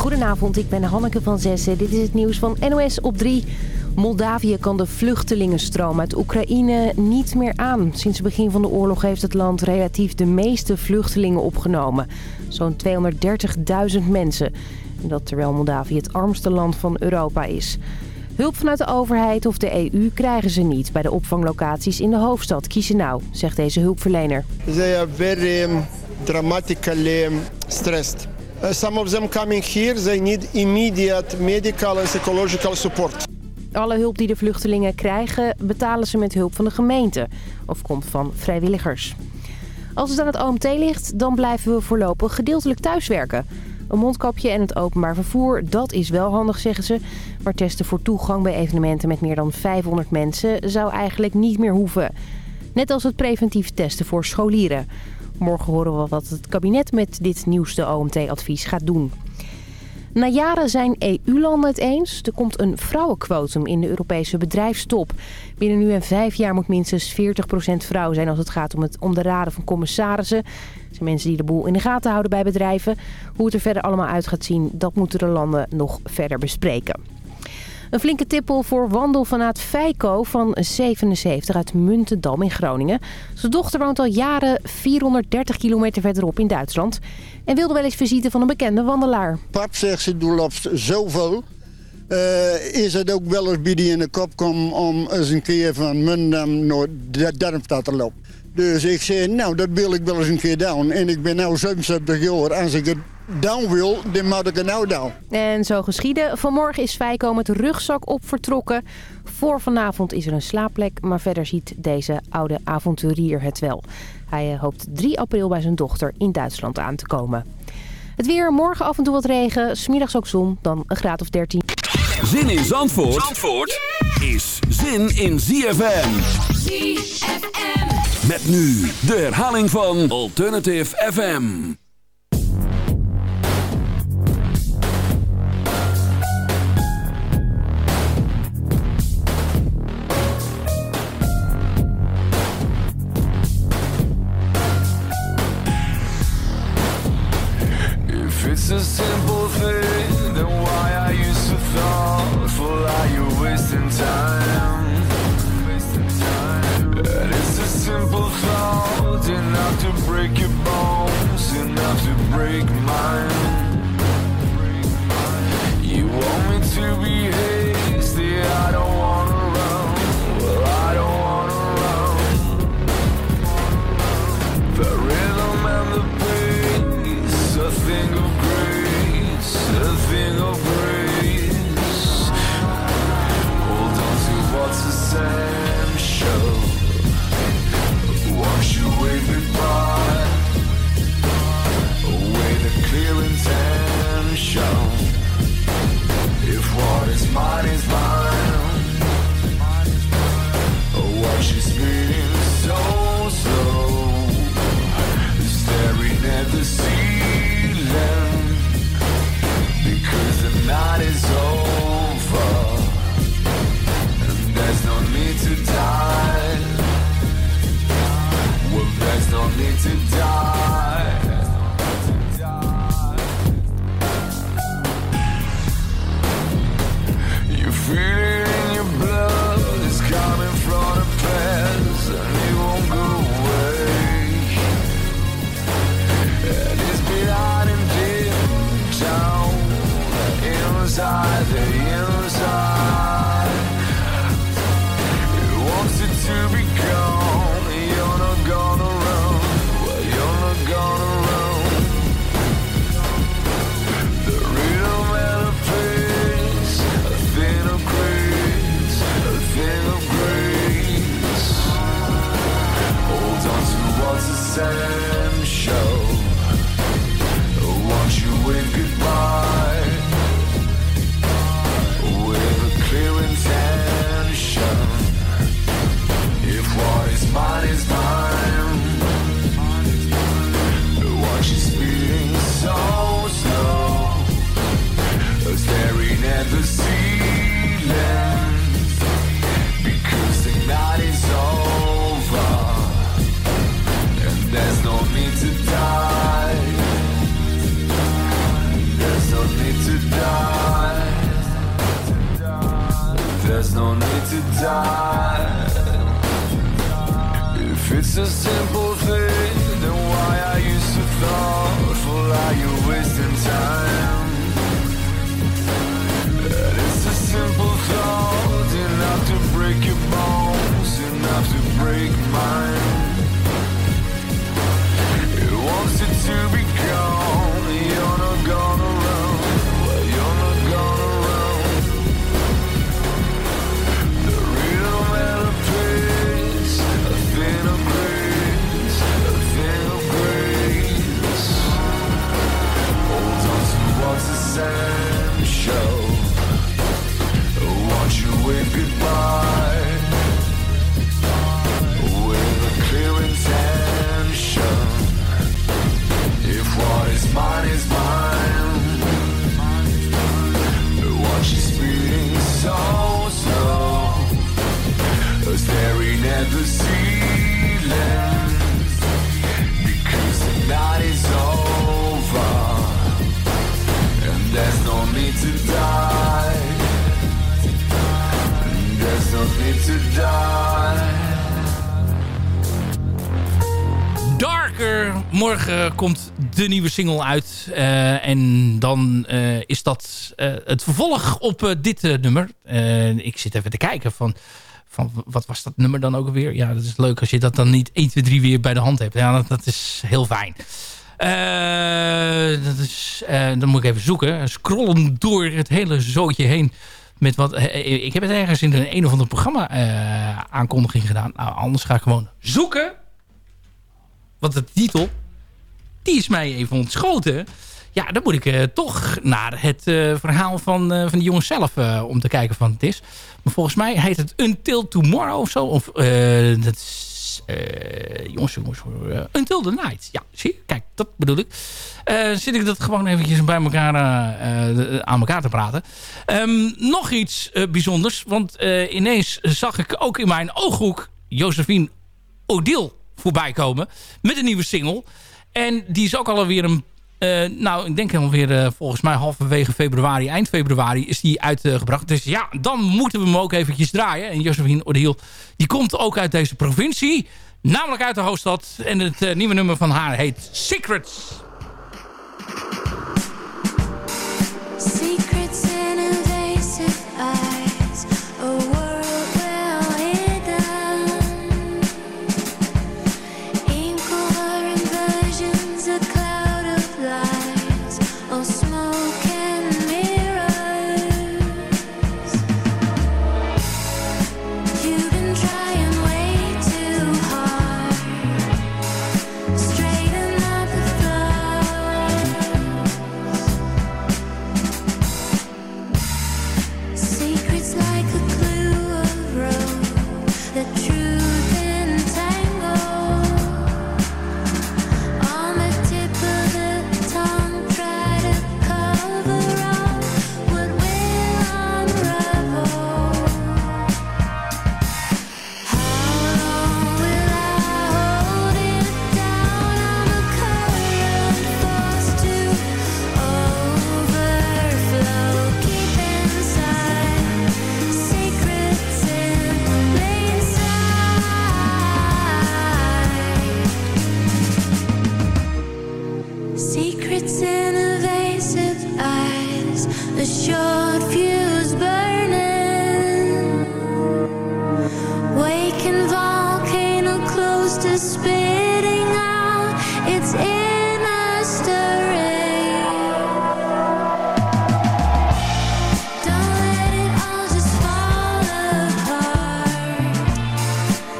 Goedenavond, ik ben Hanneke van Zessen. Dit is het nieuws van NOS op 3. Moldavië kan de vluchtelingenstroom uit Oekraïne niet meer aan. Sinds het begin van de oorlog heeft het land relatief de meeste vluchtelingen opgenomen. Zo'n 230.000 mensen. En dat terwijl Moldavië het armste land van Europa is. Hulp vanuit de overheid of de EU krijgen ze niet bij de opvanglocaties in de hoofdstad Chisinau, zegt deze hulpverlener. They are very um, dramatically um, stressed. Uh, some of them coming here, they need immediate medical and psychological support. Alle hulp die de vluchtelingen krijgen betalen ze met hulp van de gemeente of komt van vrijwilligers. Als het aan het OMT ligt, dan blijven we voorlopig gedeeltelijk thuiswerken. Een mondkapje en het openbaar vervoer, dat is wel handig, zeggen ze. Maar testen voor toegang bij evenementen met meer dan 500 mensen zou eigenlijk niet meer hoeven. Net als het preventief testen voor scholieren. Morgen horen we wat het kabinet met dit nieuwste OMT-advies gaat doen. Na jaren zijn EU-landen het eens. Er komt een vrouwenquotum in de Europese bedrijfstop. Binnen nu en vijf jaar moet minstens 40% vrouw zijn als het gaat om, het, om de raden van commissarissen. Dat zijn mensen die de boel in de gaten houden bij bedrijven. Hoe het er verder allemaal uit gaat zien, dat moeten de landen nog verder bespreken. Een flinke tippel voor wandelfanaat Feiko van 77 uit Muntendam in Groningen. Zijn dochter woont al jaren 430 kilometer verderop in Duitsland. En wilde wel eens visite van een bekende wandelaar. Pap zegt ze, doe zoveel. Uh, is het ook wel eens bij die in de kop komen om eens een keer van Muntendam naar Darmstad te lopen. Dus ik zei, nou dat wil ik wel eens een keer doen. En ik ben nu 77 jaar. Als ik het down wil, dan moet ik er nou down. En zo geschieden. Vanmorgen is Feiko met rugzak op vertrokken. Voor vanavond is er een slaapplek, maar verder ziet deze oude avonturier het wel. Hij eh, hoopt 3 april bij zijn dochter in Duitsland aan te komen. Het weer, morgen af en toe wat regen, smiddags ook zon, dan een graad of 13. Zin in Zandvoort, Zandvoort is zin in ZFM. ZFM. Met nu de herhaling van Alternative FM. Texas. De nieuwe single uit. Eh, en dan eh, is dat eh, het vervolg op dit nummer. Ik zit even te kijken van, van... Wat was dat nummer dan ook alweer? Ja, dat is leuk als je dat dan niet 1, 2, 3 weer bij de hand hebt. Ja, dat, dat is heel fijn. Dat is, dan moet ik even zoeken. Scrollen door het hele zootje heen. Met wat, ik heb het ergens in een een of ander programma aankondiging gedaan. Nou, anders ga ik gewoon zoeken. Want de titel, die is mij even ontschoten. Ja, dan moet ik eh, toch naar het eh, verhaal van, eh, van de jongens zelf om te kijken van het is. Maar volgens mij heet het Until Tomorrow of zo. Of, dat is, jongens, jongens, uh, Until the Night. Ja, zie je? Kijk, dat bedoel ik. Zit ik dat gewoon eventjes bij elkaar, aan elkaar te praten. Ehm, nog iets bijzonders. Want ineens zag ik ook in mijn ooghoek Josephine Odile voorbij komen. Met een nieuwe single. En die is ook alweer een... eh, nou, ik denk alweer uh, volgens mij halverwege februari, eind februari is die uitgebracht. dus ja, dan moeten we hem ook eventjes draaien. En Josephine Odile, die komt ook uit deze provincie. Namelijk uit de hoofdstad. En het eh, nieuwe nummer van haar heet Secrets. Secrets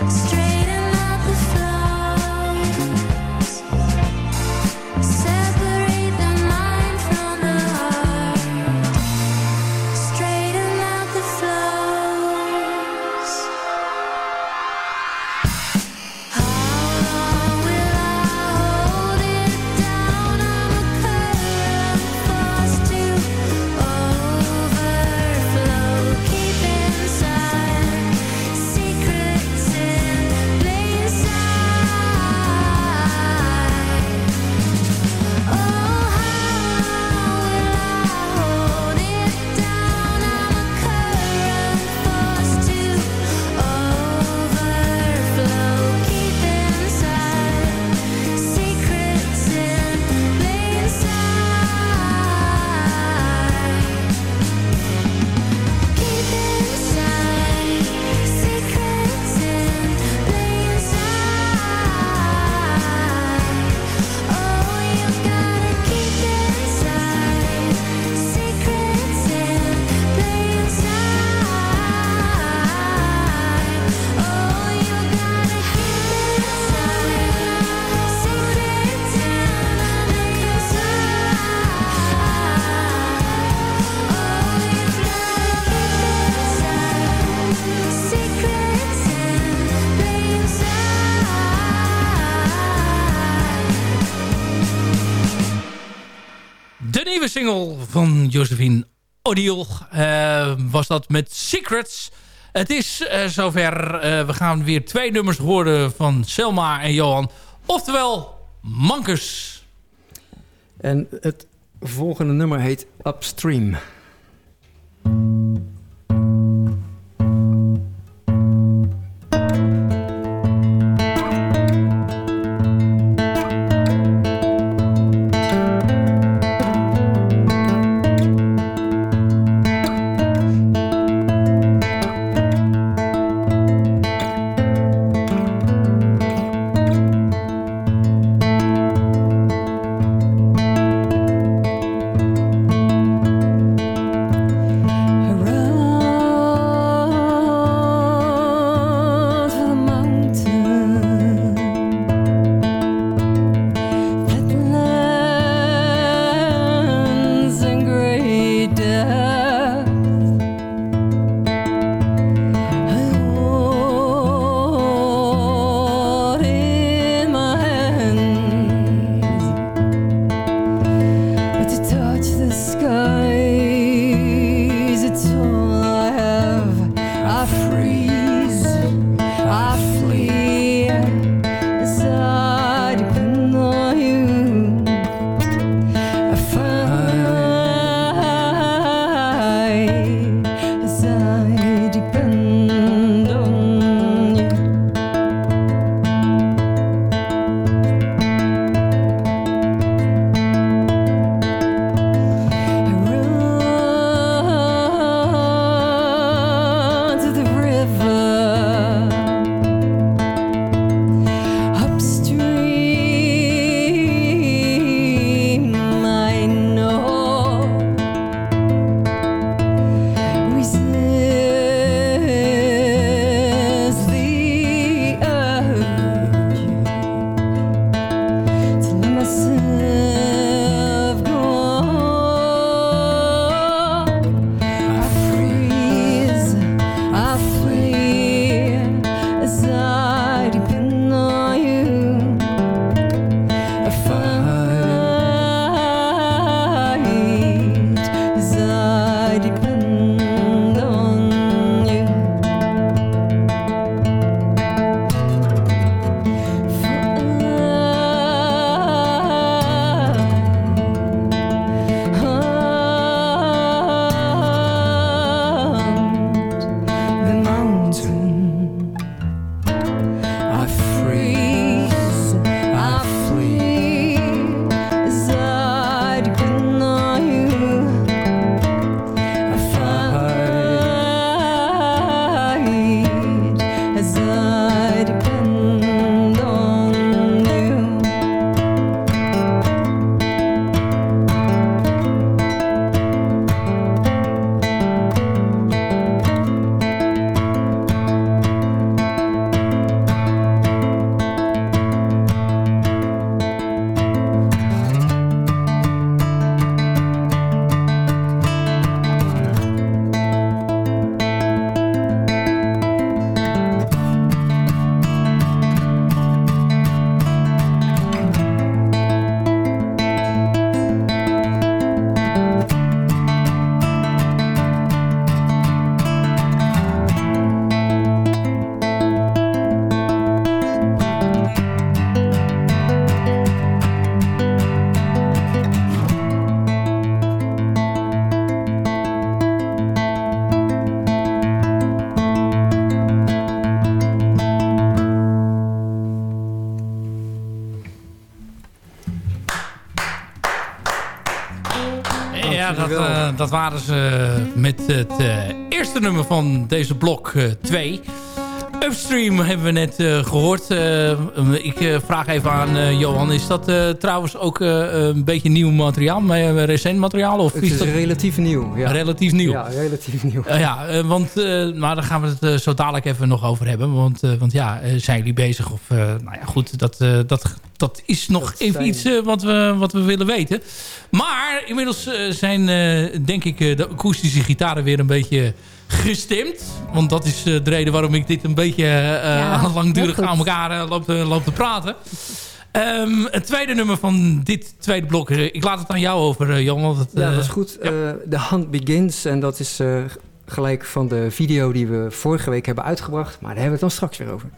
Straight van Josephine Odiel eh, was dat met Secrets. Het is eh, zover. Eh, we gaan weer twee nummers horen van Selma en Johan. Oftewel, Mankers. En het volgende nummer heet Upstream. Dat, eh, waren ze met het eh, eerste nummer van deze blok 2. Upstream hebben we net eh, gehoord. Eh, ik eh, vraag even aan eh, Johan. Is dat eh, trouwens ook eh, een beetje nieuw materiaal? maar, recent materiaal? Of Het is is dat relatief nieuw. Ja. relatief nieuw? Ja, relatief nieuw. Eh, ja, eh, want eh, maar daar gaan we het eh, zo dadelijk even nog over hebben. Want, eh, want ja, eh, zijn jullie bezig? Of, eh, nou ja, goed, dat, eh, dat, dat is nog Dat even zijn- iets eh, wat, we, wat we willen weten. Maar inmiddels eh, zijn, eh, denk ik, de akoestische gitaren weer een beetje gestemd. Want dat is de reden waarom ik dit een beetje Ja, langdurig aan elkaar loop, te- loop te praten. Ehm, het tweede nummer van dit tweede blok. Ik laat het aan jou over, Jan. Want het, Ja, dat is goed. Eh, The Hunt Begins. En dat is gelijk van de video die we vorige week hebben uitgebracht. Maar daar hebben we het dan straks weer over.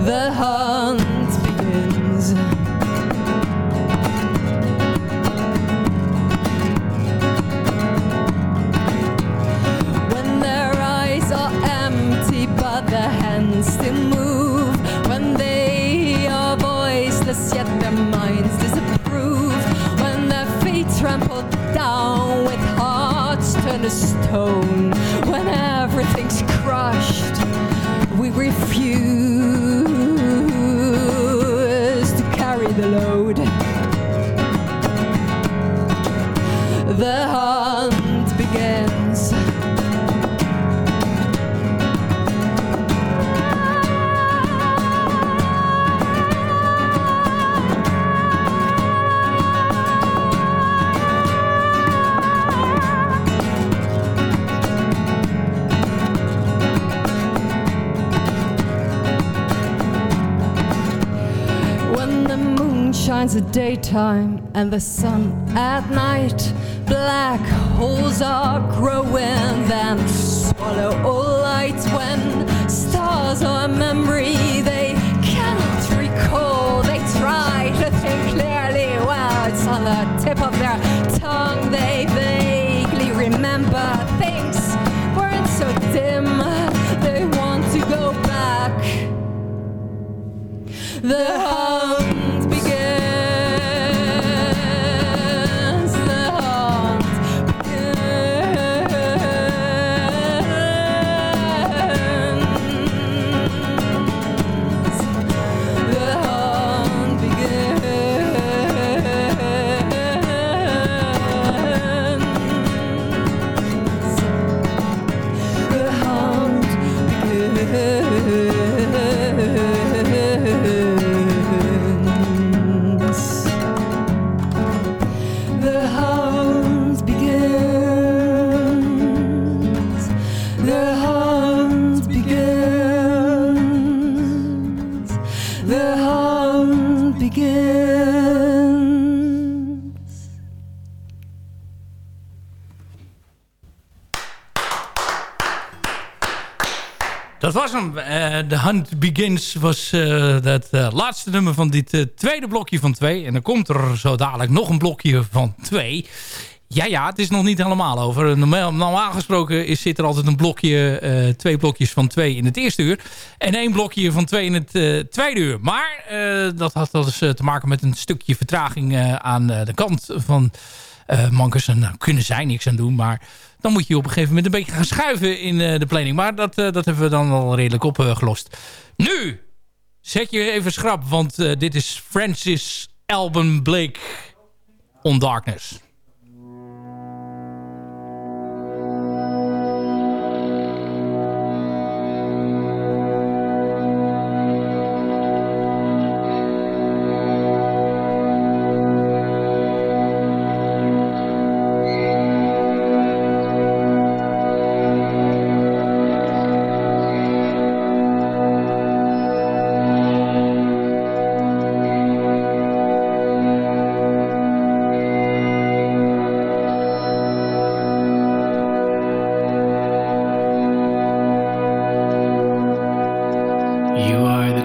The hunt daytime and the sun at night, black holes are growing, then swallow all light. When stars are a memory they cannot recall, they try to think clearly. Well, it's on the tip of their tongue, they vaguely remember things weren't so dim. They want to go back. The Hem. Eh, The Hunt Begins was eh het eh, laatste nummer van dit eh, tweede blokje van twee. En dan komt er zo dadelijk nog een blokje van twee. Ja, ja, het is nog niet helemaal over. Normaal, gesproken is, zit er altijd een blokje, eh, twee blokjes van twee in het eerste uur. En één blokje van twee in het eh, tweede uur. Maar eh, dat had dus eh, te maken met een stukje vertraging eh, aan eh, de kant van eh Mankers. En daar kunnen zij niks aan doen, maar dan moet je op een gegeven moment een beetje gaan schuiven in eh, de planning. Maar dat, eh, dat hebben we dan wel redelijk opgelost. Nu zet je even schrap, want eh, dit is Francis Alban Blake on Darkness.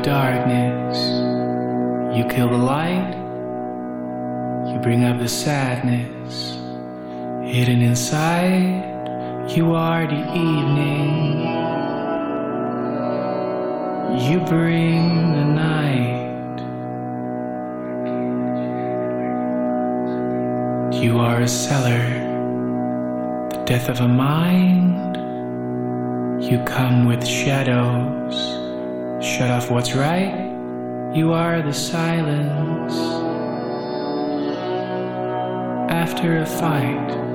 Darkness. You kill the light. You bring up the sadness. Hidden inside, you are the evening. You bring the night. You are a cellar, the death of a mind. You come with shadows, shut off what's right. You are the silence after a fight.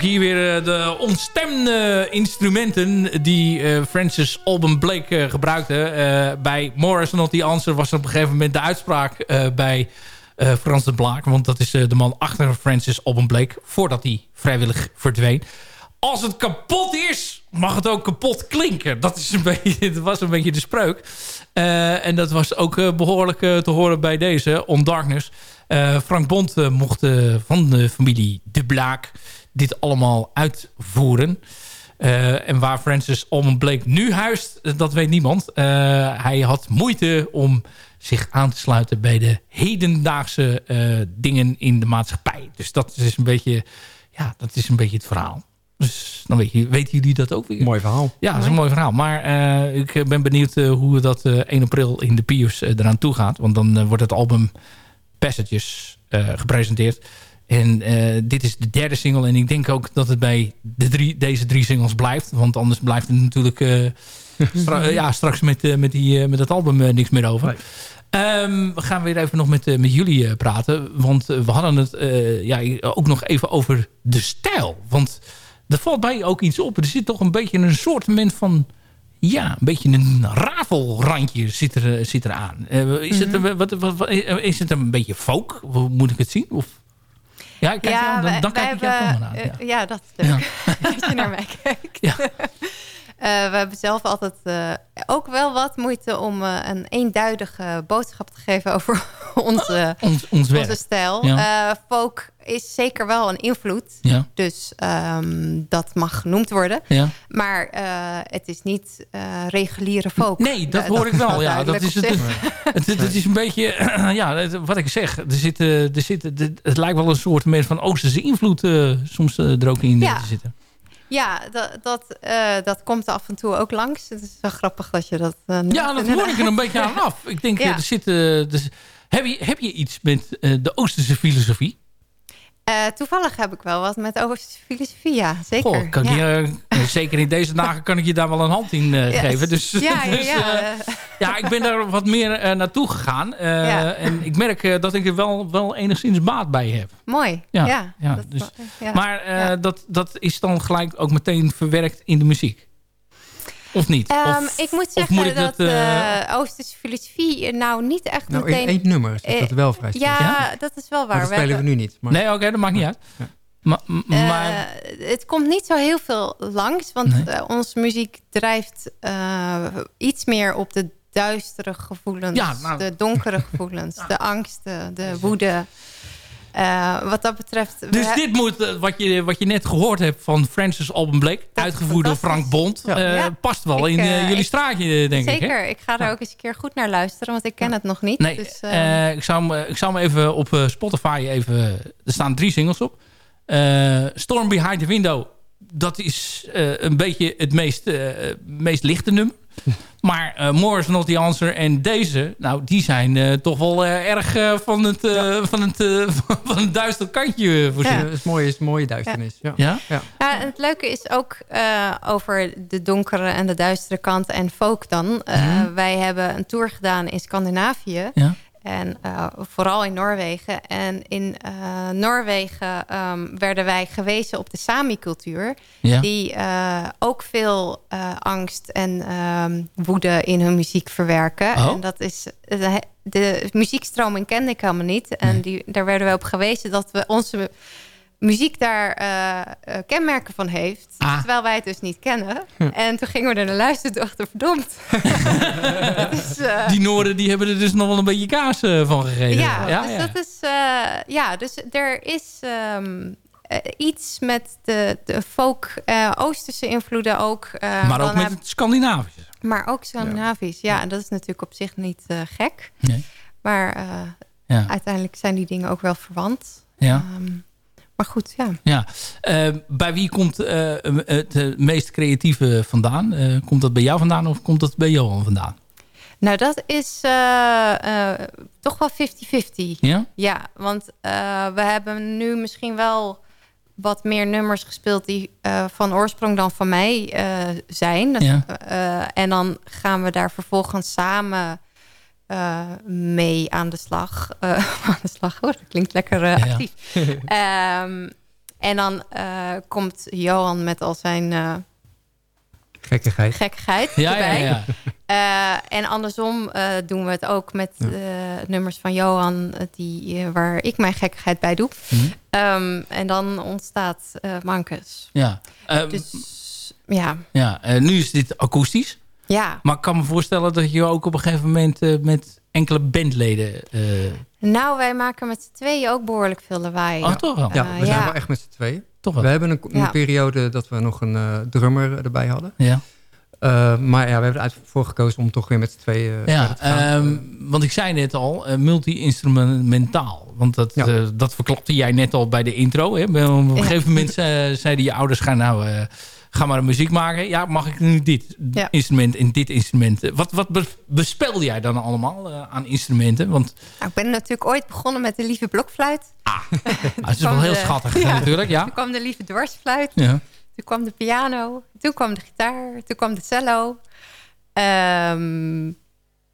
Ook hier weer eh, de ontstemde instrumenten die eh, Francis Alban Blake eh, gebruikte. Bij Morris Not The Answer was op een gegeven moment de uitspraak bij Frans de Blaak. Want dat is de man achter Francis Alban Blake voordat hij vrijwillig verdween. als het kapot is, mag het ook kapot klinken. Dat, is een beetje, dat was een beetje de spreuk. En dat was ook eh, behoorlijk eh, te horen bij deze, On Darkness. Frank Bond mocht van de familie De Blaak dit allemaal uitvoeren. Eh, en waar Francis Almond Blake nu huist, dat weet niemand. Eh, hij had moeite om zich aan te sluiten bij de hedendaagse eh, dingen in de maatschappij. Dus dat is een beetje, ja, dat is een beetje het verhaal. Dus dan weet je, weten jullie dat ook weer. Mooi verhaal. Ja, dat is een mooi verhaal. Maar eh, ik ben benieuwd hoe dat eh 1 april in de Piers eh, eraan toe gaat. Want dan wordt het album Passages eh, gepresenteerd. En eh, dit is de derde single. En ik denk ook dat het bij de drie, deze drie singles blijft. Want anders blijft het natuurlijk eh, stra- eh, ja, straks met, met, die, met dat album niks meer over. Ehm, we gaan weer even nog met, met jullie praten. Want we hadden het ja, ook nog even over de stijl. Want er valt bij ook iets op. Er zit toch een beetje een soort van... Ja, een beetje een rafelrandje zit er, zit er aan. Is, het, een- wat, wat, wat- is het een beetje folk? Moet ik het zien? Of... Ja, kijk, ja, dan, dan, wij- dan wij kijk ik jou hebben, aan. eh, Ja. ja, dat is leuk. dat je naar mij kijkt. Eh, we hebben zelf altijd eh, ook wel wat moeite om eh, een eenduidige boodschap te geven over onze, Ons, ons onze stijl. Ja. Folk is zeker wel een invloed. Ja. Dus ehm, dat mag genoemd worden. Ja. Maar het is niet reguliere folk. Nee, dat hoor ik wel. Ja, dat is het, het, het, het is een beetje, ja, wat ik zeg. Er zit, er zit, het lijkt wel een soort meer van Oosterse invloed soms er ook in Ja. te zitten. Ja, dat, dat, eh, dat komt af en toe ook langs. Het is wel grappig dat je dat... eh, Ja, dat hoor ik er een beetje aan af. Ik denk, Ja. eh, er zit, dus, heb, je, heb je iets met de Oosterse filosofie? Eh, toevallig heb ik wel wat met Oosterse filosofie, ja. Zeker. Goh, kan ja. je, eh, zeker in deze dagen kan ik je daar wel een hand in eh, Yes. geven. Dus, Ja, dus, ja. ja, ik ben daar wat meer naartoe gegaan. Ja. En ik merk dat ik er wel, wel enigszins baat bij heb. Mooi. Ja, Ja, ja, dus, ja. Maar dat, dat is dan gelijk ook meteen verwerkt in de muziek. Of niet? Ehm, Of- ik moet zeggen moet ik dat dat, eh, eh, Oosterse filosofie nou niet echt Nou, meteen... in één nummer is Eh, dat wel vrij Ja, sterk. dat is wel waar. Maar dat We spelen we nu niet. Maar... Nee, oké, dat maakt niet uit. Maar, Eh, het komt niet zo heel veel langs, want Nee. eh, onze muziek drijft eh, iets meer op de duistere gevoelens, Ja, nou. de donkere gevoelens, de angsten, de woede. Eh, wat dat betreft... Dus dit moet, eh, wat je, wat je net gehoord hebt van Francis Alban Blake... uitgevoerd door Frank Bond... eh, Ja. past wel Ik, in jullie ik- straatje, denk ik. Zeker, ik ga er ook eens een keer goed naar luisteren, want ik ken het nog niet. Nee, dus, eh, eh, ik, zou hem, ik zou hem even op Spotify even... Er staan drie singles op. Eh, Storm Behind the Window. Dat is eh, een beetje het meest, eh, meest lichte nummer. Maar eh More is Not The Answer en deze... Nou, die zijn eh, toch wel eh, erg eh, van, het, eh, van, het, eh, van het duister kantje voorzien. Ja, dat is mooi, is mooie duisternis. Ja. Ja? Ja. Ja, en het leuke is ook eh, over de donkere en de duistere kant en folk dan. Eh, Mhm. Wij hebben een tour gedaan in Scandinavië. En eh, vooral in Noorwegen. En in eh, Noorwegen ehm, werden wij gewezen op de Sami-cultuur. Ja. Die eh, ook veel angst en ehm, woede in hun muziek verwerken. Oh. En dat is... De, de muziekstroming kende ik helemaal niet. En die, daar werden we op gewezen dat we onze muziek daar eh, eh, kenmerken van heeft. Ah. Terwijl wij het dus niet kennen. En toen gingen we er naar luisteren en dachten, verdomd. is, eh, Die Noorden die hebben er dus nog wel een beetje kaas van gegeven. ja, dus dat is... ja, dus er is ehm, eh, iets met de, de folk, Oosterse invloeden ook. maar ook met het Scandinavische. maar ook Scandinavisch, ja. En dat is natuurlijk op zich niet gek. Nee. Maar Ja. uiteindelijk zijn die dingen ook wel verwant. Ja. Ehm, maar goed, ja. Ja. Eh, bij wie komt eh, het eh, meest creatieve vandaan? Eh, komt dat bij jou vandaan of komt dat bij Johan vandaan? Nou, dat is toch wel 50-50. Ja? Ja, want we hebben nu misschien wel wat meer nummers gespeeld... die van oorsprong dan van mij zijn. Ja. en dan gaan we daar vervolgens samen eh, mee aan de slag. Eh, aan de slag, hoor. Dat klinkt lekker eh, ja. actief. Ehm, en dan komt Johan met al zijn... Gekkigheid. gekkigheid Ja, erbij. ja. En andersom doen we het ook met nummers van Johan, die, waar ik mijn gekkigheid bij doe. Mhm. Ehm, en dan ontstaat Mankes. ja. Dus ja, ja nu is dit akoestisch. Ja. Maar ik kan me voorstellen dat je ook op een gegeven moment eh, met enkele bandleden... eh, Nou, wij maken met z'n tweeën ook behoorlijk veel lawaai. Oh, toch wel? Ja, Eh, we zijn ja. wel echt met z'n tweeën. toch wel. We hebben een, een Ja. periode dat we nog een eh, drummer erbij hadden. Ja. Eh, maar ja, we hebben er voor gekozen om toch weer met z'n tweeën Ja, te gaan. ehm, want ik zei net al, multi-instrumentaal. Want dat, Ja. eh, dat verklapte jij net al bij de intro. Hè? Bij- Op een Ja. gegeven moment zeiden je ouders, ga nou... Ga maar muziek maken. Ja, mag ik nu dit Ja. instrument en dit instrument? Wat, wat be- bespelde jij dan allemaal eh, aan instrumenten? Want Nou, ik ben natuurlijk ooit begonnen met de lieve blokfluit. ah, het is wel heel de- schattig Ja. natuurlijk. Ja. Toen kwam de lieve dwarsfluit. Ja. Toen kwam de piano. Toen kwam de gitaar. Toen kwam de cello. Ehm,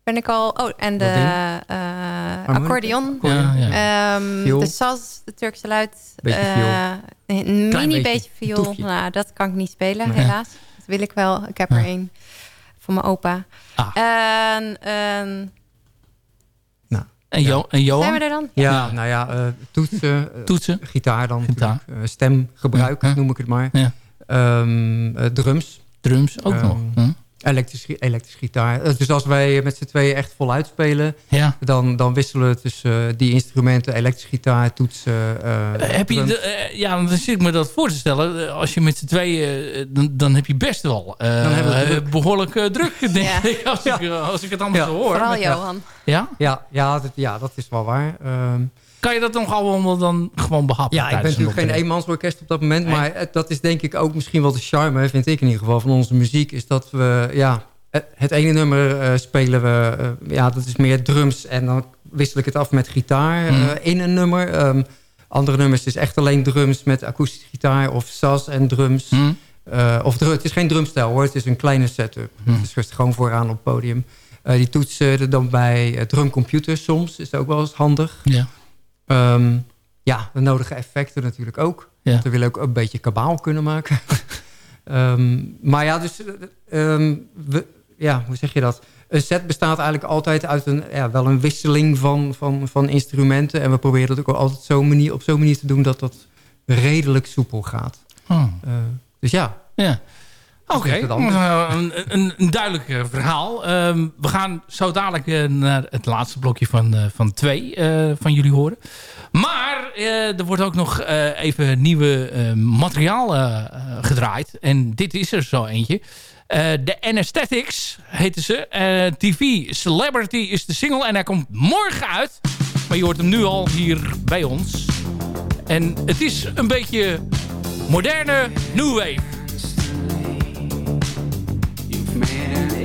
ben ik al... Oh, en de eh, Harmonica? accordeon. Ja, ja. Ehm, Viool? de saz, de Turkse luid. Beetje eh, een mini beetje. beetje, viool. Toefje. Nou, dat kan ik niet spelen, Nee. helaas. Dat wil ik wel. Ik heb Ja. er één van mijn opa. Ah. En, en En, jo en zijn Johan? we er dan? ja, ja. nou ja, eh, toetsen, Toetsen? gitaar dan Gitaar. stemgebruik Ja. noem ik het maar. Ja. Ehm, eh, drums, Drums ook Ehm, nog. Hm? Elektrisch, elektrisch gitaar. Eh, dus als wij met z'n tweeën echt voluit spelen, Ja. dan, dan wisselen we tussen eh, die instrumenten, elektrisch gitaar, toetsen. eh, Eh, heb je de, ja, dan zit ik me dat voor te stellen. Als je met z'n tweeën, dan, dan heb je best wel eh, Dan hebben we eh, druk. behoorlijk eh, druk, denk Ja. ik. Als, ik, als ik het allemaal Ja. zo hoor. Vooral Met- Johan. Ja? Ja, ja, dat, ja, dat is wel waar. Ehm, Kan je dat nog allemaal dan gewoon behappen? ja, ik ben natuurlijk geen eenmansorkest op dat moment. Nee. Maar het- dat is denk ik ook misschien wel de charme, vind ik in ieder geval, van onze muziek. Is dat we, ja, het- het ene nummer eh, spelen we, eh, ja, dat is meer drums. En dan wissel ik het af met gitaar Mhm. eh, in een nummer. Ehm, andere nummers is echt alleen drums met akoestische gitaar of sas en drums. Eh, of het is geen drumstijl hoor, het is een kleine setup. Hm. Het is dus gewoon vooraan op het podium. Eh, die toetsen er dan bij drumcomputers soms, is ook wel eens handig. Ja. Ehm, ja, de nodige effecten natuurlijk ook. Ja. Want we willen ook een beetje kabaal kunnen maken. Ehm, maar ja, dus... ehm, we, ja, hoe zeg je dat? Een set bestaat eigenlijk altijd uit een, ja, wel een wisseling van, van, van instrumenten. En we proberen dat ook altijd zo manier, op zo'n manier te doen dat dat redelijk soepel gaat. Oh. Eh, dus ja, Ja. Oké, eh, een, een, een duidelijk eh, verhaal. Ehm, we gaan zo dadelijk eh, naar het laatste blokje van, van twee van jullie horen. Maar er wordt ook nog even nieuwe materiaal gedraaid. En dit is er zo eentje. De Anesthetics heten ze. TV Celebrity is de single en hij komt morgen uit. Maar je hoort hem nu al hier bij ons. En het is een beetje moderne new wave. man.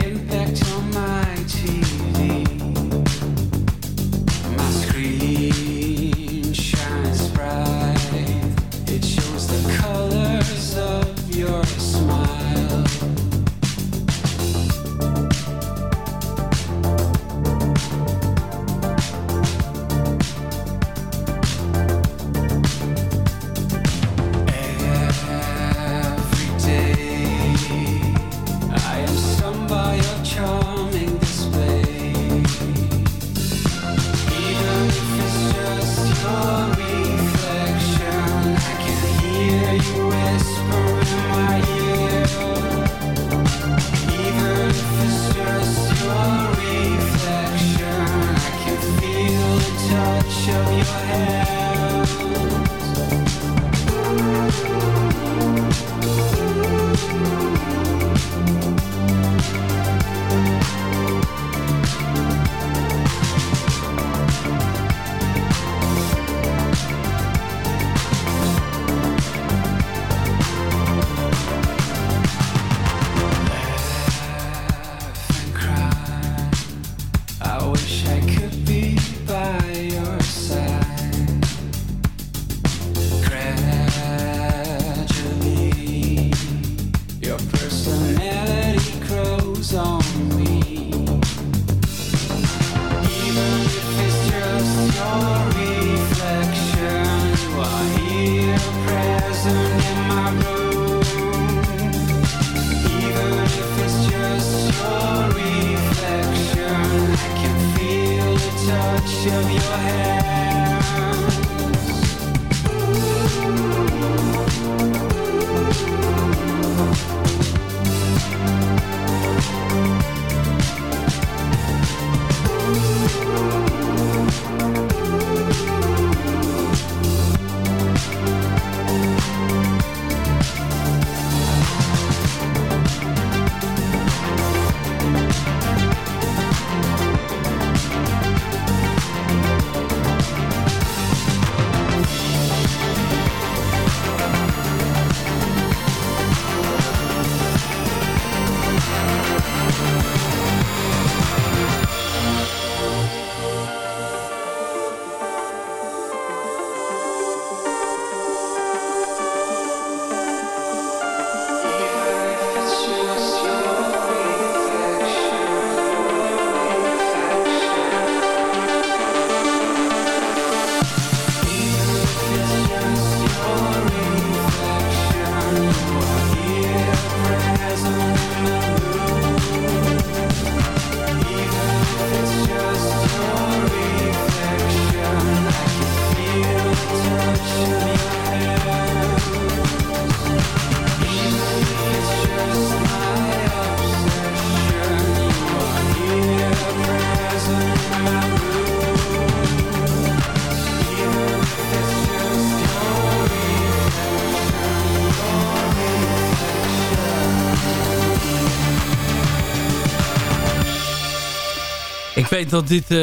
Weet dat dit eh,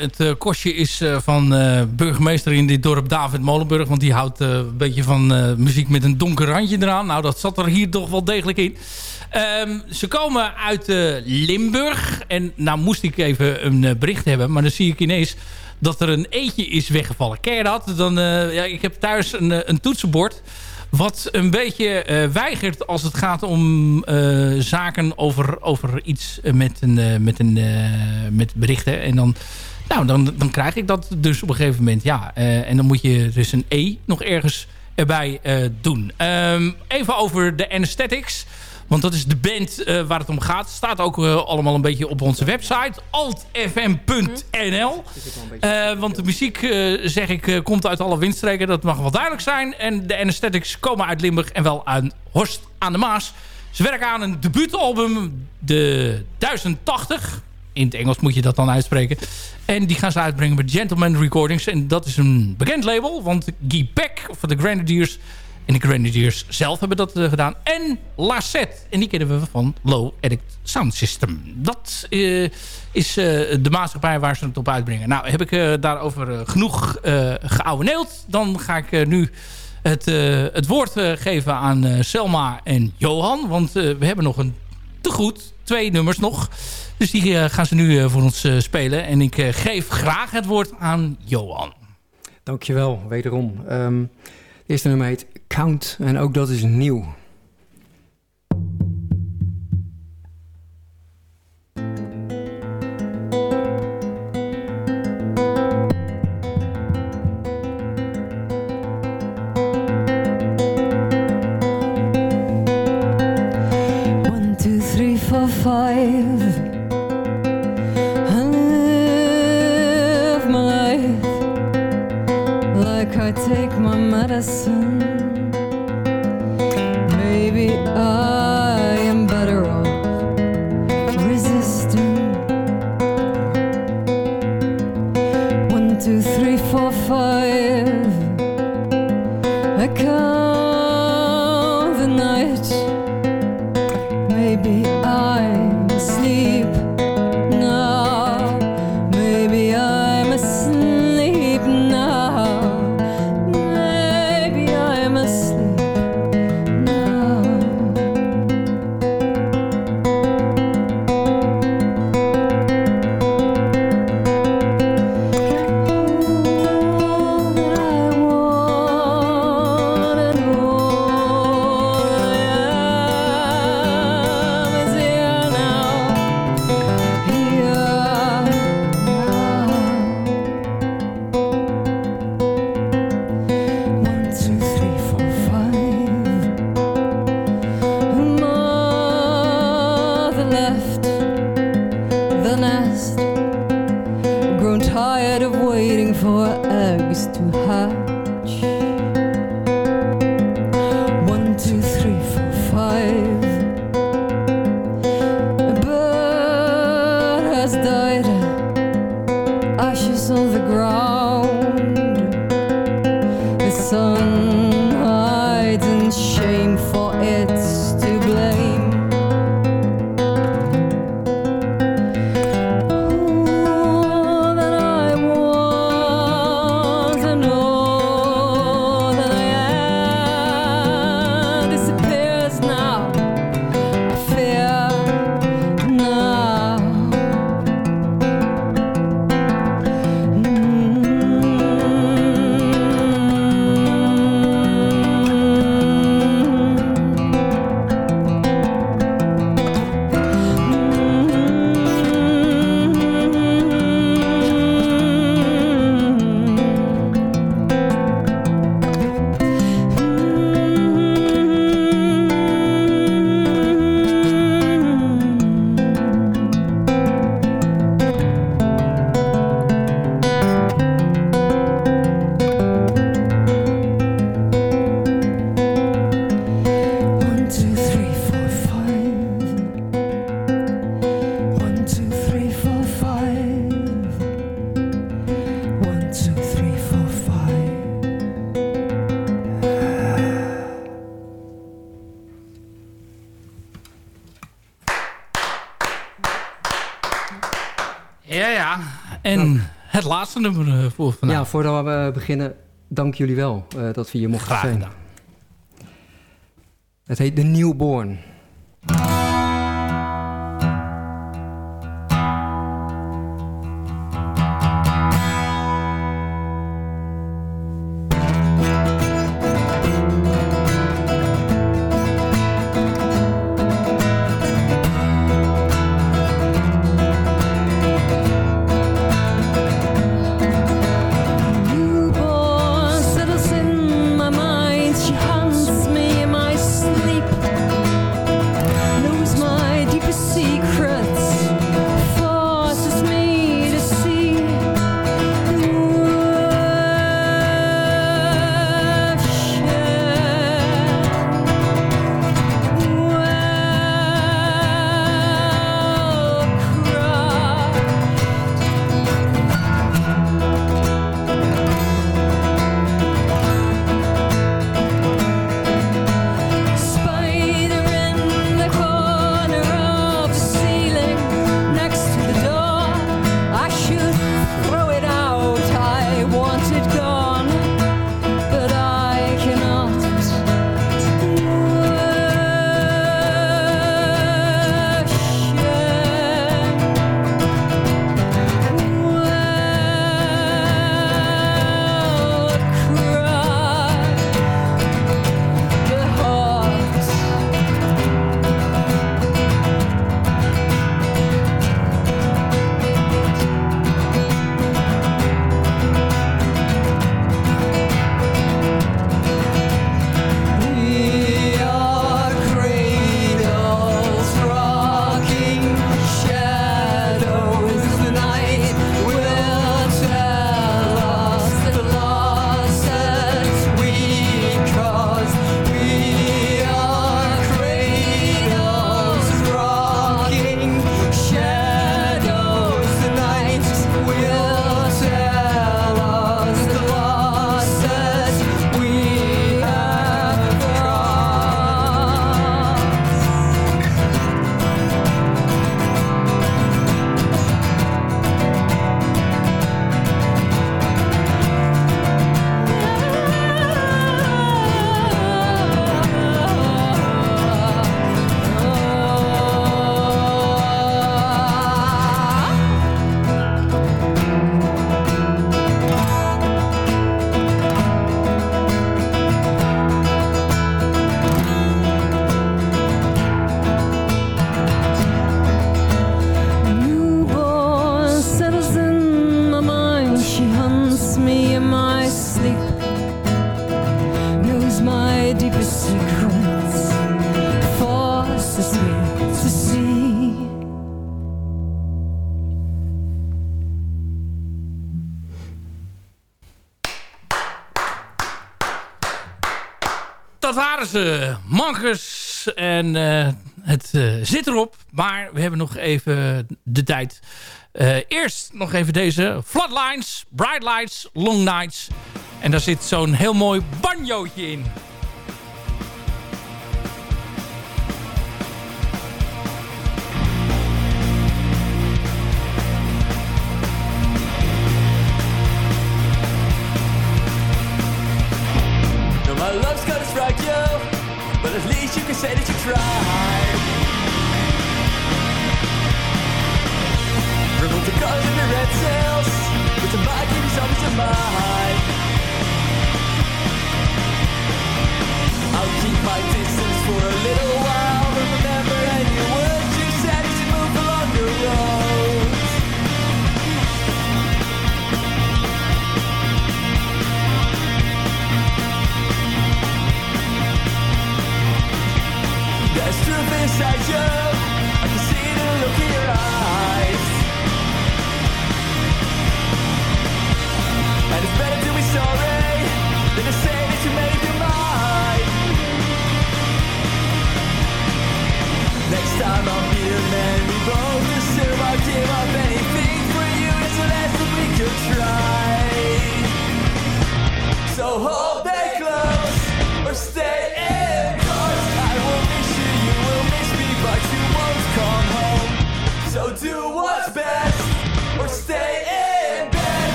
het eh, kostje is eh, van burgemeester in dit dorp David Molenburg. Want die houdt een beetje van muziek met een donker randje eraan. Nou, dat zat er hier toch wel degelijk in. Ehm, ze komen uit Limburg. En nou moest ik even een bericht hebben. Maar dan zie ik ineens dat er een eetje is weggevallen. Ken je dat? Dan, ja, ik heb thuis een, een toetsenbord wat een beetje eh, weigert als het gaat om eh, zaken over, over iets eh, met, een, met, een, met berichten. En dan, nou, dan, dan krijg ik dat dus op een gegeven moment. Ja, en dan moet je dus een E nog ergens erbij doen. Ehm, even over de Anesthetics. Want dat is de band eh, waar het om gaat. Staat ook eh, allemaal een beetje op onze website. altfm.nl Eh, Want de muziek, zeg ik, komt uit alle windstreken. Dat mag wel duidelijk zijn. En de Anesthetics komen uit Limburg en wel uit Horst aan de Maas. Ze werken aan een debuutalbum, de 1080. In het Engels moet je dat dan uitspreken. En die gaan ze uitbrengen bij Gentleman Recordings. En dat is een bekend label. Want Guy Peck van de Grenadiers en de Grenadiers zelf hebben dat eh, gedaan. En Lassette. En die kennen we van Low Addict Sound System. Dat eh, is eh, de maatschappij waar ze het op uitbrengen. Nou, heb ik daarover genoeg uh. Dan ga ik nu het, het woord geven aan Selma en Johan. Want we hebben nog een te goed. Twee nummers nog. Dus die gaan ze nu voor ons spelen. En ik geef graag het woord aan Johan. Dankjewel, wederom. Ehm, het eerste nummer heet Count en ook dat is nieuw. Like I take my medicine. Ja, voordat we beginnen, dank jullie wel eh, dat we hier mochten zijn. Het heet de Newborn. En eh, het eh, zit erop. Maar we hebben nog even de tijd. Eh, eerst nog even deze. Floodlines, Bright Lights, Long Nights. En daar zit zo'n heel mooi banjootje in. fried. Remove the colors and the red cells. With the mic, it is always a. I'll keep my distance for a little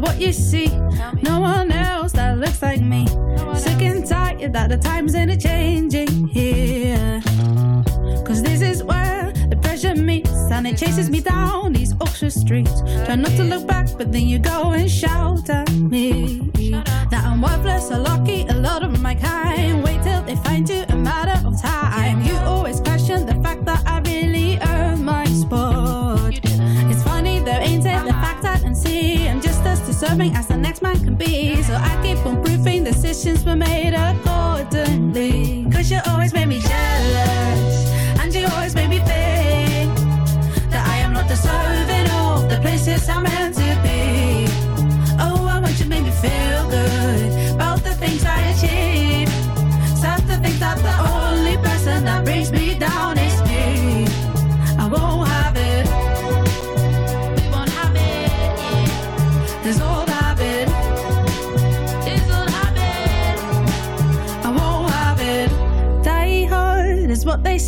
what you see. No one else that looks like me. Sick and tired that the times ain't a changing here. Cause this is where the pressure meets and it chases me down these Oxford streets. Try not to look back, but then you go and shout at me. That I'm worthless or lucky, a lot of my kind. Wait till they find you be. So I keep on proving decisions were made accordingly.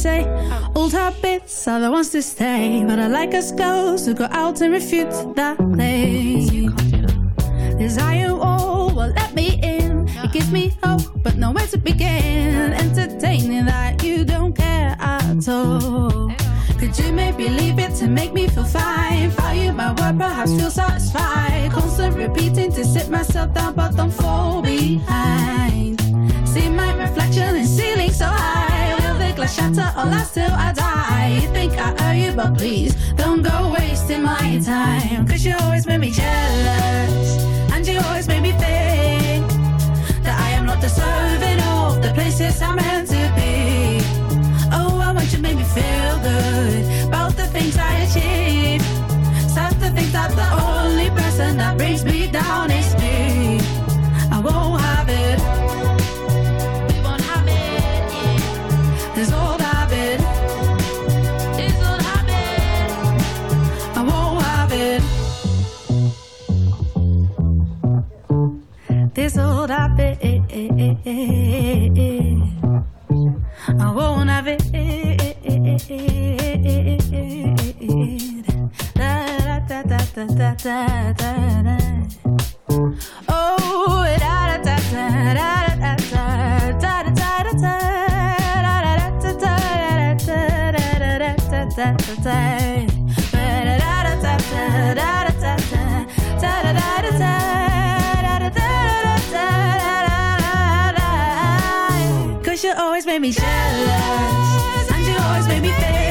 Say. Old habits are the ones to stay. But I like us girls who go out and refute that claim. Desire all will let me in. It gives me hope, but nowhere to begin. Entertaining that you don't care at all. Could you maybe leave it to make me feel fine? Value my word, perhaps feel satisfied. Constant repeating to sit myself down, but don't fall behind. See my reflection in ceiling so high. Shatter or last till I die. You think I owe you, but please don't go wasting my time. Cause you always make me jealous, and you always make Cause you always make me jealous. And you always make me think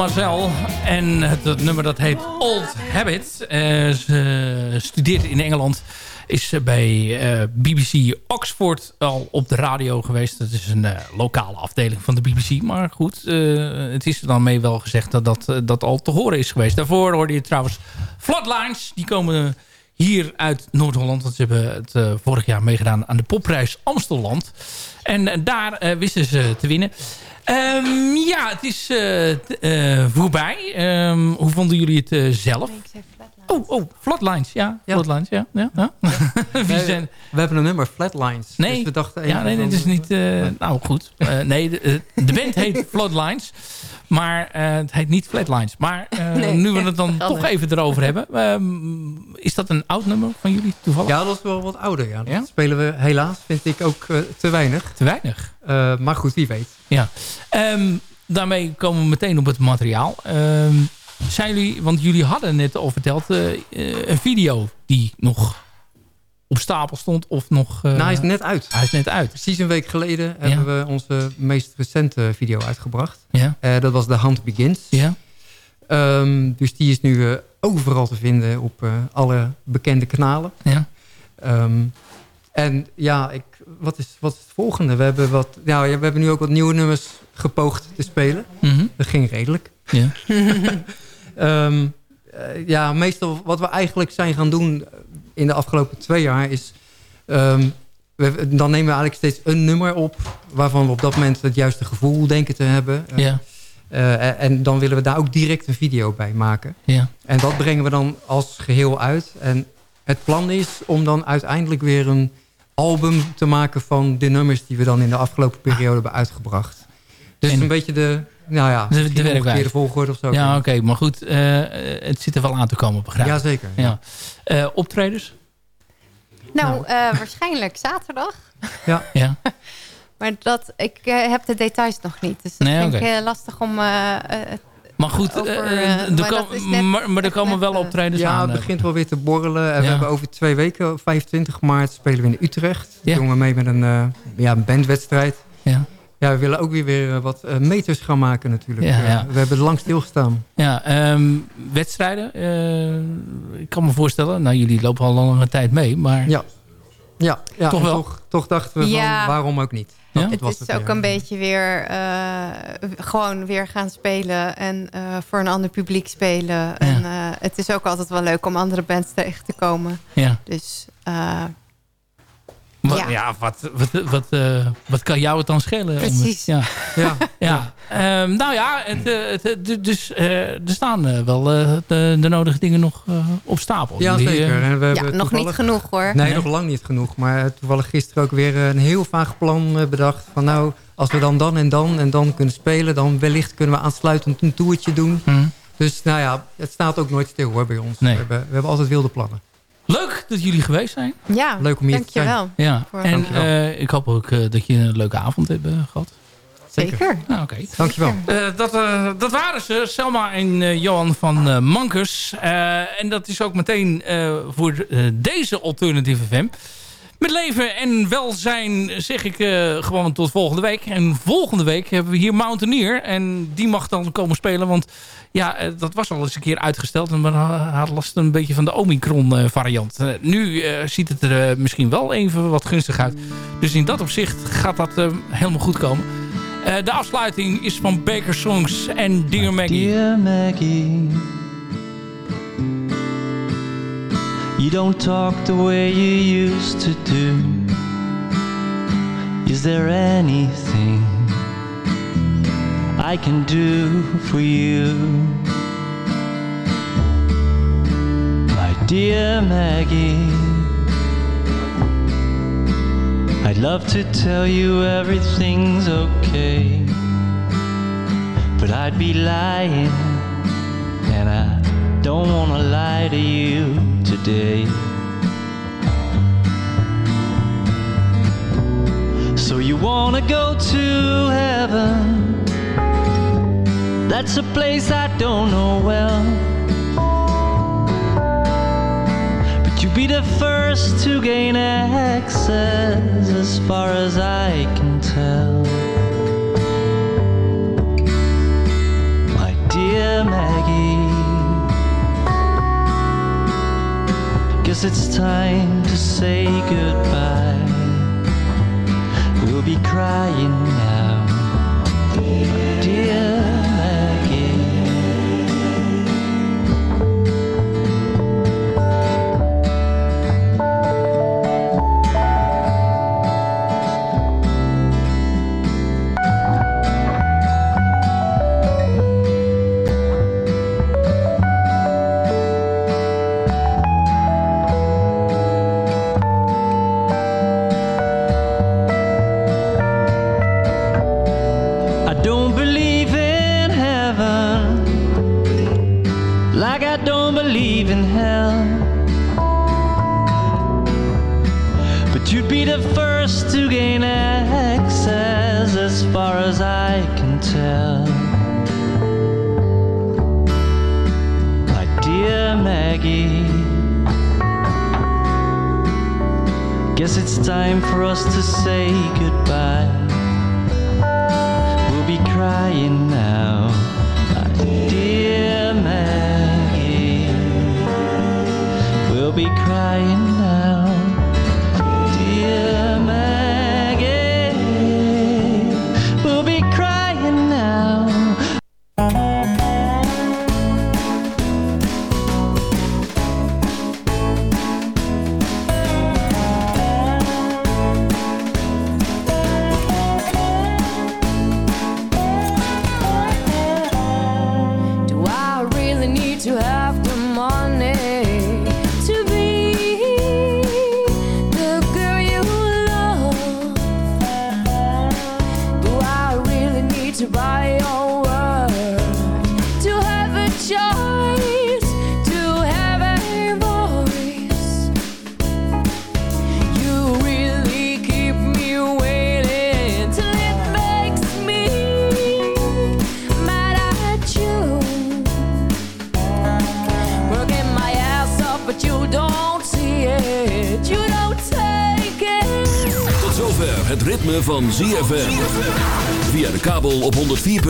Marcel en het, het nummer dat heet Old Habit. Eh, ze studeert in Engeland. Is bij eh, BBC Oxford al op de radio geweest. Dat is een eh, lokale afdeling van de BBC. Maar goed, eh, het is er dan mee wel gezegd dat dat, eh, dat al te horen is geweest. Daarvoor hoorde je trouwens Flatlines. Die komen hier uit Noord-Holland. Want ze hebben het eh, vorig jaar meegedaan aan de popprijs Amstelland. En eh, daar eh, wisten ze te winnen. Ehm, ja, het is eh, eh, voorbij. Ehm, hoe vonden jullie het eh, zelf? Oh, oh, Flatlines. Ja, Flatlines. Ja, ja, ja. Nee, zijn... We hebben een nummer, Flatlines. Nee, Dus we dachten ja, nee, het is niet... eh, nou, goed. Eh, nee, de, eh, de band heet Flatlines. Maar het heet niet Flatlines. Maar Nee. nu we het dan toch even erover hebben. ehm, is dat een oud nummer van jullie toevallig? Ja, dat is wel wat ouder. Ja. Dat spelen we helaas, vind ik, ook te weinig. Te weinig? Maar goed, wie weet. Ja. Ehm, daarmee komen we meteen op het materiaal. Ehm, zijn jullie, want jullie hadden net al verteld, eh, eh, een video die nog op stapel stond of nog... eh, nou, hij is net uit. Hij is net uit. Precies een week geleden hebben we onze meest recente video uitgebracht. Ja. Dat was The Hunt Begins. Ja. Ehm, dus die is nu overal te vinden op alle bekende kanalen. Ja. Ehm, en ja, ik, wat, is, wat is het volgende? We hebben, wat, nou, ja, we hebben nu ook wat nieuwe nummers gepoogd te spelen. Mhm. Dat ging redelijk. Ja. Ehm, eh, ja, meestal wat we eigenlijk zijn gaan doen in de afgelopen twee jaar is... ehm, we, dan nemen we eigenlijk steeds een nummer op... waarvan we op dat moment het juiste gevoel denken te hebben. Eh, Ja. eh, en dan willen we daar ook direct een video bij maken. Ja. En dat brengen we dan als geheel uit. En het plan is om dan uiteindelijk weer een album te maken... van de nummers die we dan in de afgelopen periode hebben uitgebracht. Dus En- een beetje de, nou ja, De- de misschien werkwijze. volgorde of zo. Ja, oké. maar goed, eh, het zit er wel aan te komen, begrijp ik. Jazeker, Ja. ja. Eh, optredens? Nou, eh, waarschijnlijk zaterdag. Ja. ja. Maar dat, ik heb de details nog niet. Dus dat Nee, vind ik eh, lastig om... Maar goed, over, er maar kom- dat is net- maar, maar er komen net, wel optredens ja, aan. het eh. begint wel weer te borrelen. En we Ja. hebben over twee weken, 25 maart, spelen we in Utrecht. Ja. Doen we mee met een, eh, ja, een bandwedstrijd. Ja. Ja, we willen ook weer, weer eh, wat eh, meters gaan maken natuurlijk. Ja, Eh, ja. we hebben lang stilgestaan. Ja, ehm, wedstrijden. eh, ik kan me voorstellen, nou jullie lopen al een lange tijd mee, maar Ja, ja, ja Toch wel? Toch, toch dachten we Ja. van, waarom ook niet? Dat Het was is ook een beetje weer eh, gewoon weer gaan spelen en eh, voor een ander publiek spelen. En eh, het is ook altijd wel leuk om andere bands tegen te komen. Ja. Dus Wa- ja. ja, wat, wat, wat, eh, wat kan jou het dan schelen? om het- Precies. ja. Ja. Ja, Ehm, nou ja, het, eh, het, het- dus eh, er staan wel eh, de, de nodige dingen nog eh, op stapel. Ja, zeker. En we Ja, hebben nog niet genoeg hoor. Nee, nog lang niet genoeg. Maar toevallig gisteren ook weer een heel vaag plan bedacht. Van nou, als we dan dan en dan en dan kunnen spelen... dan wellicht kunnen we aansluitend een toertje doen. hm. Dus nou ja, het staat ook nooit stil hoor bij ons. Nee. We, hebben, we hebben altijd wilde plannen. Leuk dat jullie geweest zijn. Ja, Leuk om hier te zijn. dankjewel. Ja. Voor- En Dankjewel. eh, ik hoop ook eh, dat je een leuke avond hebt eh, gehad. Zeker. Nou, oké. Dankjewel. Eh, dat, eh, dat waren ze, Selma en eh, Johan van eh, Mankers. Eh, en dat is ook meteen eh, voor eh, deze Alternative FM. Met leven en welzijn zeg ik eh, gewoon tot volgende week. En volgende week hebben we hier Mountaineer. En die mag dan komen spelen. Want ja, eh, dat was al eens een keer uitgesteld. Maar hij had last een beetje van de Omicron eh, variant. Nu ziet het er misschien wel even wat gunstig uit. Dus in dat opzicht gaat dat helemaal goed komen. De afsluiting is van Baker Songs en Dear Maggie. Dear Maggie, you don't talk the way you used to do. Is there anything I can do for you? My dear Maggie, I'd love to tell you everything's okay. But I'd be lying, and I don't wanna lie to you today. So you wanna go to heaven? That's a place I don't know well. But you'd be the first to gain access, as far as I can tell. My dear Maggie, guess it's time to say goodbye. We'll be crying now, dear like I don't believe in hell. But you'd be the first to gain access as far as I can tell. My dear Maggie, guess it's time for us to say goodbye. We'll be crying now, my dear. Be crying